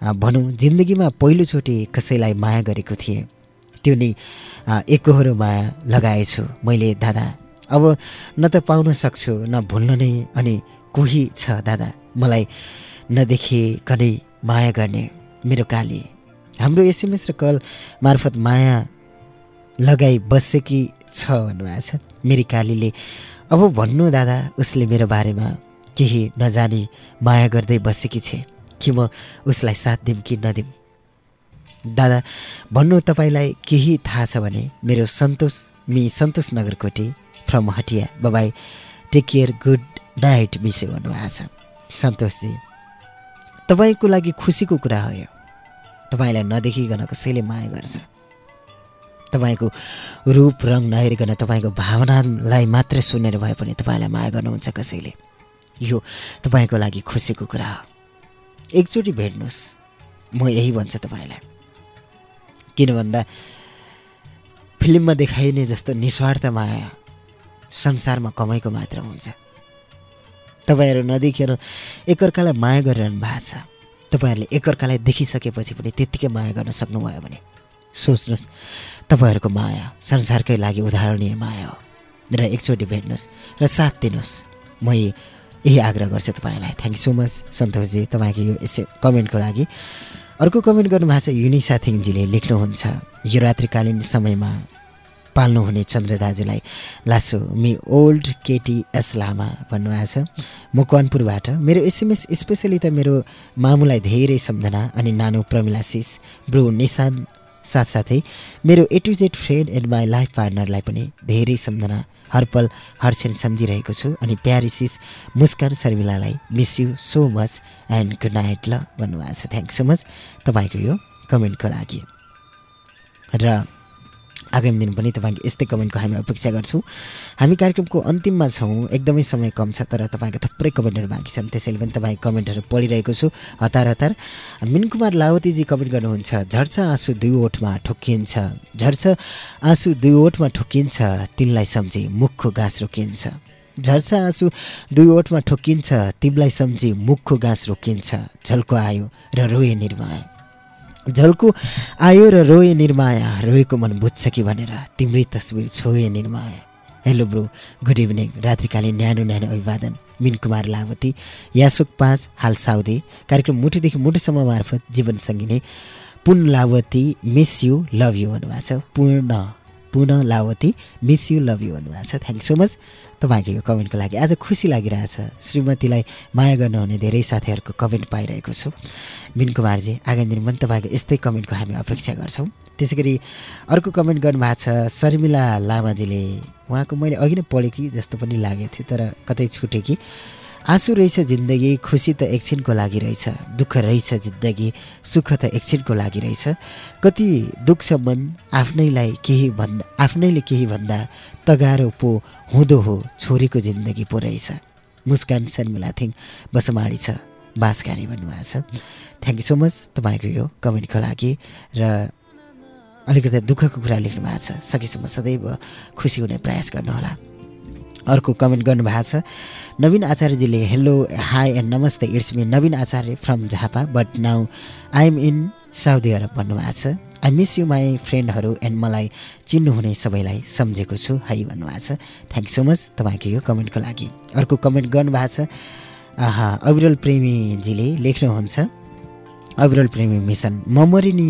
भनौँ जिन्दगीमा पहिलोचोटि कसैलाई माया गरेको थिएँ। त्यो नै एकहोरो लगाएछु। मैले दादा अब न त पाउन सक्छु न भुल्न नै अनि कोही छ दादा मलाई नदेखिकनै माया गर्ने मेरो काली। हाम्रो एसएमएस र कल मार्फत माया लगाई बसेकी छ भन्नुभएको छ। मेरी कालीले अब भन्नु दादा उसले मेरो बारेमा केही नजानी माया गर्दै बसेकी छे। कि म उसलाई साथ दिउँ कि नदिउँ दादा भन्नु तपाईँलाई केही थाहा छ भने मेरो Santosh me Santosh Nagarkoti from Hatiya. Bye bye take care good night miss भन्नुभएको छ। सन्तोषजी तपाईँको लागि खुसीको कुरा हो यो। तपाईँलाई नदेखिकन कसैले माया गर्छ। तपाईँको रूप रङ नहेरिकन तपाईँको भावनालाई मात्रै सुनेर भए पनि तपाईँलाई माया गर्नुहुन्छ कसैले। यो तपाईँको लागि खुसीको कुरा हो। एकचोटि भेट्नुहोस्। म यही भन्छु तपाईँलाई। किन भन्दा फिल्ममा देखाइने जस्तो निस्वार्थ माया संसारमा कमाइको मात्र हुन्छ। तपाईँहरू नदेखिएर एकअर्कालाई माया गरिरहनु भएको छ। तपाईँहरूले एकअर्कालाई देखिसकेपछि पनि त्यत्तिकै माया गर्न सक्नुभयो भने सोच्नुहोस् तपाईँहरूको माया संसारकै लागि उदाहरणीय माया हो। र एकचोटि भेट्नुहोस् र साथ दिनुहोस्। म यही आग्रह गर्छु तपाईँलाई। Thank you so much Santoshji तपाईँको यो यसो कमेन्टको लागि। अर्को कमेन्ट गर्नुभएको छ युनिसा थिङजीले लेख्नुहुन्छ। यो रात्रिकालीन समयमा पाल्नुहुने चन्द्र दाजुलाई। लासो मि ओल्ड केटी एस लामा भन्नुभएको छ। म कनपुरबाट मेरो एसएमएस स्पेसली त मेरो मामुलाई धेरै सम्झना अनि नानो प्रमिलासिस ब्रो निशान साथसाथै मेरो A to Z friend and my life पार्टनरलाई पनि धेरै सम्झना हरपल हर्षेन सम्झिरहेको छु अनि प्यारिसिस Muskan शर्मिलालाई miss you so much and good night ल भन्नुभएको छ. थ्याङ्क सो मच तपाईँको यो कमेन्टको लागि. र आगामी दिन पनि तपाईँको यस्तै कमेन्टको हामी अपेक्षा गर्छौँ। हामी कार्यक्रमको अन्तिममा छौँ। एकदमै समय कम छ तर तपाईँको थुप्रै कमेन्टहरू बाँकी छन्। त्यसैले पनि तपाईँको कमेन्टहरू पढिरहेको छु। हतार हतार। मिनकुमार लावतीजी कमेन्ट गर्नुहुन्छ झर्छ आँसु दुई ओठमा ठोकिन्छ झर्छ आँसु दुई ओठमा ठोकिन्छ तिनलाई सम्झी मुखको घाँस रोकिन्छ। झर्छ आँसु दुई ओठमा ठोकिन्छ तिमीलाई सम्झी मुखको घाँस रोकिन्छ। झल्को आयो र रोए निर्माय झल्को आयो र रोए निर्माया। रोएको मन बुझ्छ कि भनेर तिम्रै तस्बिर छोए निर्माया। Hello bro good evening. रात्रिकालीन न्यानो न्यानो अभिवादन। मिन कुमार लावती। यासोक पाँच हाल साउदे। कार्यक्रम मुटुदेखि मुटुसम्म मार्फत जीवनसँगै नै Pun Lawati miss you love you भन्नुभएको छ। पूर्ण। Pun Lawati miss you love you भन्नुभएको छ। थ्याङ्क सो मच तपाईँको यो कमेन्टको लागि आज खुसी लागिरहेछ। श्रीमतीलाई माया गर्नुहुने धेरै साथीहरूको कमेन्ट पाइरहेको छु। मिन कुमारजी आगामी दिन पनि तपाईँको यस्तै कमेन्टको हामी अपेक्षा गर्छौँ। त्यसै गरी अर्को कमेन्ट गर्नुभएको छ शर्मिला लामाजीले। उहाँको मैले अघि नै पढेँ कि जस्तो पनि लागेको थियो तर कतै छुट्यो कि। आँसु रहेछ जिन्दगी खुसी त एकछिनको लागि रहेछ दुःख रहेछ जिन्दगी सुख त एकछिनको लागि रहेछ। कति दुख्छ मन आफ्नैलाई केही भन्दा आफ्नैले केही भन्दा तगारो पो हुँदो हो छोरीको जिन्दगी पो रहेछ। मुस्कान शर्मिला थिङ बसमाडी छ बाँसकारी भन्नुभएको छ। थ्याङ्क यू सो मच तपाईँको यो कमेन्टको लागि र अलिकति दुःखको कुरा लेख्नु भएको छ। सकेसम्म सदैव खुसी हुने प्रयास गर्नुहोला। अर्को कमेन्ट गर्नुभएको छ Naveen आचार्यजीले hello hi and namaste it's me Naveen Acharya from Jhapa but now I am in Saudi Arab भन्नुभएको छ। आई मिस यु माई फ्रेन्डहरू एन्ड मलाई चिन्नुहुने सबैलाई सम्झेको छु है भन्नुभएको छ। थ्याङ्क सो मच तपाईँको यो कमेन्टको लागि। अर्को कमेन्ट गर्नुभएको छ आहा अविरल प्रेमीजीले लेख्नुहुन्छ अविरल प्रेमी मिसन ममरी नि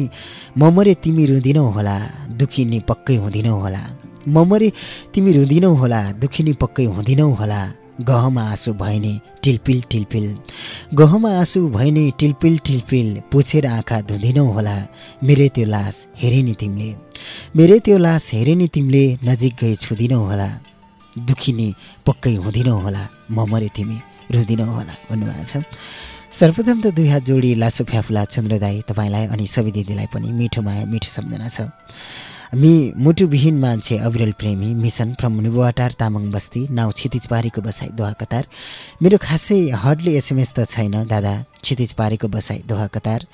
ममरे तिमी रुँदिनौ होला दुखी नि पक्कै हुँदिनौ होला। ममरे तिमी रुँदिनौ होला दुखी नि पक्कै हुँदिनौ होला। गहमा आँसु भएने टिलपिल टिलपिल। गहमा आँसु भएने टिलपिल टिलपिल पुछेर आँखा धुँदिनौ होला। मेरै त्यो लास हेरे नि तिमीले। मेरै त्यो लास हेरे नि तिमीले नजिक गई छुँदिनौ होला। दुखी नि पक्कै हुँदिनौ होला ममरे तिमी रुँदिनौ होला भन्नुभएको छ। सर्वप्रथम त दुई हात जोडी लासो फ्याफुला चन्द्रदाई तपाईँलाई अनि सबै दिदीलाई पनि मिठो माया मिठो सम्झना छ। मि मुटुविहीन मान्छे अविरल प्रेमी mission from Nibuwatar Tamang Basti now क्षितिजबारीको बसाइ दोहा कतार। मेरो खासै हडले एसएमएस त छैन दादा। क्षितिजबारीको बसाइ दोहा कतार।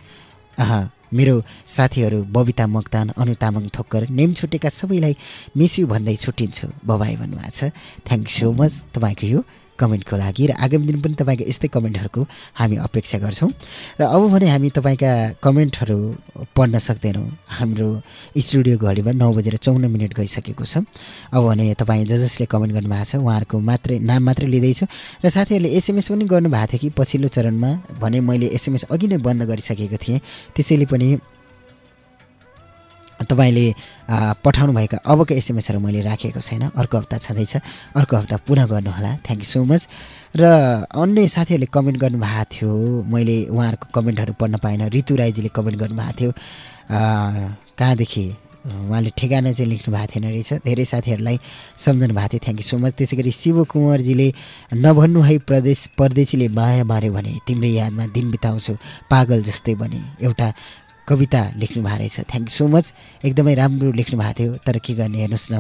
आहा मेरो साथीहरू बबिता मोक्तान अनु तामाङ ठोक्कर नेम छुटेका सबैलाई मिस यु भन्दै छुट्टिन्छु बबाई भन्नुभएको छ। थ्याङ्क सो मच तपाईँको यो कमेन्टको लागि र आगामी दिन पनि तपाईँको यस्तै कमेन्टहरूको हामी अपेक्षा गर्छौँ। र अब भने हामी तपाईँका कमेन्टहरू पढ्न सक्दैनौँ। हाम्रो स्टुडियो घडीमा नौ बजेर चौन्न मिनट गइसकेको छ। अब भने तपाईँ ज जसले कमेन्ट गर्नुभएको छ उहाँहरूको मात्रै नाम मात्रै लिँदैछु। र साथीहरूले एसएमएस पनि गर्नुभएको थियो कि पछिल्लो चरणमा भने मैले एसएमएस अघि नै बन्द गरिसकेको थिएँ। त्यसैले पनि तपाईँले पठाउनुभएका अबको एसएमएसहरू मैले राखेको छैन। अर्को हप्ता छँदैछ। अर्को हप्ता पुनः गर्नुहोला। थ्याङ्क यू सो मच र अन्य साथीहरूले कमेन्ट गर्नुभएको थियो। मैले उहाँहरूको कमेन्टहरू पढ्न पाइनँ। ऋतु राईजीले कमेन्ट गर्नुभएको थियो। कहाँदेखि? उहाँले ठेगाना चाहिँ लेख्नु भएको थिएन रहेछ। धेरै साथीहरूलाई सम्झनु भएको थियो। थ्याङ्क यू सो मच त्यसै गरी शिव कुँवरजीले नभन्नु है प्रदेश परदेशीले माया माऱ्यो भने तिम्रै यादमा दिन बिताउँछु। पागल जस्तै भने एउटा कविता लेख्नु भएको रहेछ। थ्याङ्क यू सो मच एकदमै राम्रो लेख्नु भएको थियो। तर के गर्ने हेर्नुहोस् न।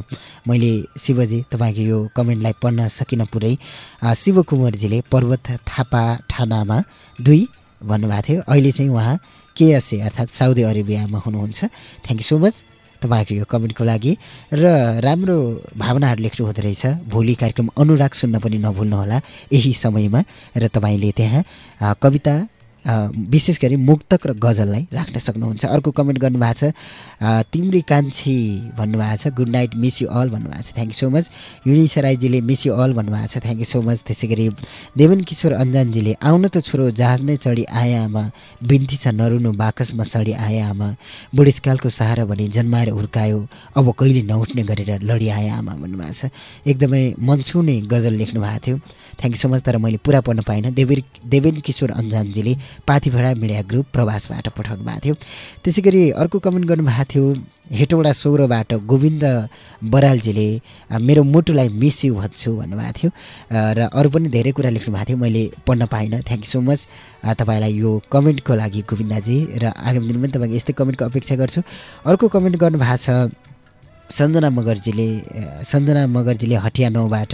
मैले शिवजी तपाईँको यो कमेन्टलाई पढ्न सकिनँ पुरै शिव कुँवरजीले पर्वत थापा ठानामा दुई भन्नुभएको थियो। अहिले चाहिँ उहाँ केएसए अर्थात् साउदी अरेबियामा हुनुहुन्छ। थ्याङ्क यू सो मच तपाईँको यो कमेन्टको लागि। र राम्रो भावनाहरू लेख्नु हुँदो रहेछ। भोलि कार्यक्रम अनुराग सुन्न पनि नभुल्नुहोला। यही समयमा र तपाईँले त्यहाँ कविता विशेष गरी मुक्तक र गजललाई राख्न सक्नुहुन्छ। अर्को कमेन्ट गर्नुभएको छ तिम्री कान्छी भन्नुभएको छ good night miss you all भन्नुभएको छ। Thank you so much Unisa राईजीले miss you all भन्नुभएको छ। थ्याङ्क यू सो मच त्यसै गरी देवन किशोर अन्जानजीले आउन त छोरो जहाज नै चढी आए आमा बिन्ती छ नरुनु बाकसमा सडी आए आमा बुढेसकालको सहारा भने जन्माएर हुर्कायो। अब कहिले नउठ्ने गरेर लडी आए आमा भन्नुभएको छ। एकदमै मनसुने गजल लेख्नु भएको थियो। थ्याङ्क यू सो मच तर मैले पुरा पढ्न पाइनँ। देवी देवेन किशोर अन्जानजीले पाथिभरा मिडिया ग्रुप प्रवासबाट पठाउनु भएको थियो। त्यसै गरी अर्को कमेन्ट गर्नुभएको थियो हेटौँडा सौरबाट गोविन्द बरालजीले मेरो मुटुलाई मिस यु भन्छु भन्नुभएको थियो। र अरू पनि धेरै कुरा लेख्नु भएको थियो मैले पढ्न पाइनँ। थ्याङ्क यू सो मच तपाईँलाई यो कमेन्टको लागि गोविन्दाजी र आगामी दिन पनि तपाईँको यस्तै कमेन्टको अपेक्षा गर्छु। अर्को कमेन्ट गर्नुभएको छ सञ्जना मगर्जीले सञ्जना मगर्जीले हटिया नौबाट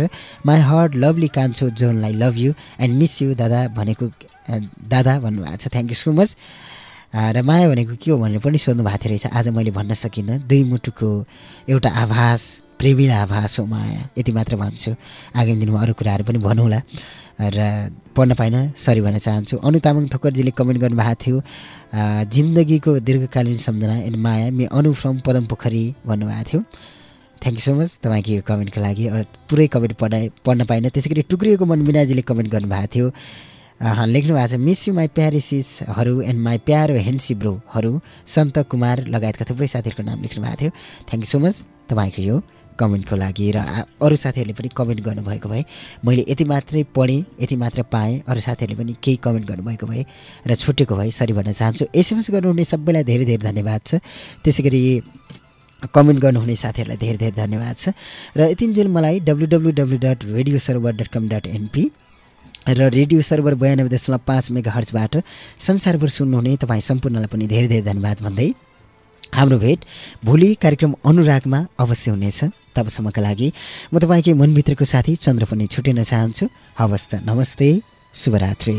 माई हर्ट लभली कान्छो जोनलाई love you and miss you दादा भनेको दादा भन्नुभएको छ थ्याङ्क यू सो मच र माया भनेको के हो भनेर पनि सोध्नु भएको थियो रहेछ। आज मैले भन्न सकिनँ। दुई मुटुको एउटा आभास प्रेमिला आभास हो माया। यति मात्र भन्छु। आगामी दिनमा अरू कुराहरू पनि भनौँला र पढ्न पाइनँ सरी भन्न चाहन्छु। अनु तामाङ थोकरजीले कमेन्ट गर्नुभएको थियो जिन्दगीको दीर्घकालीन सम्झना एन्ड माया मे अनु फ्रम पदम पोखरी भन्नुभएको थियो। थ्याङ्क यू सो मच तपाईँको यो कमेन्टको लागि पुरै कमेन्ट पढाइ पढ्न पाइनँ। त्यसै गरी टुक्रिएको मन बिनाजीले कमेन्ट गर्नुभएको थियो। लेख्नु भएको छ मिस यु माई प्यारिसिसहरू एन्ड माई प्यारो हेन्सी ब्रोहरू सन्त कुमार लगायतका थुप्रै साथीहरूको नाम लेख्नु भएको थियो। थ्याङ्क यू सो मच तपाईँको यो कमेन्टको लागि र अरू साथीहरूले पनि कमेन्ट गर्नुभएको भए मैले यति मात्रै पढेँ यति मात्र पाएँ अरू साथीहरूले पनि केही कमेन्ट गर्नुभएको भए र छुटेको भए सरी भन्न चाहन्छु। एसएमएस गर्नुहुने सबैलाई धेरै धेरै धन्यवाद छ। त्यसै गरी कमेन्ट गर्नुहुने साथीहरूलाई धेरै धेरै धन्यवाद छ। र यतिन्जेल मलाई W W W dot radio server dot com dot NP र रेडियो सर्भर बयानब्बे दशमलव पाँच मेगा हर्चबाट संसारभर सुन्नुहुने तपाईँ सम्पूर्णलाई पनि धेरै धेरै धन्यवाद भन्दै हाम्रो भेट भोलि कार्यक्रम अनुरागमा अवश्य हुनेछ। तबसम्मका लागि म तपाईँकै मनभित्रको साथी चन्द्र पनि छुटिन चाहन्छु। हवस् त नमस्ते शुभरात्रि।